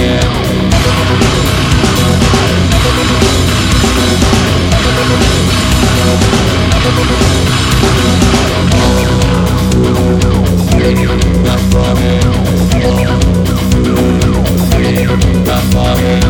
Yeah. falling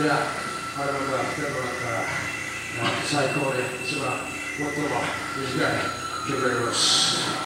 じゃあ、まだまだ来てもらったら、最高で一番最も短い曲になります。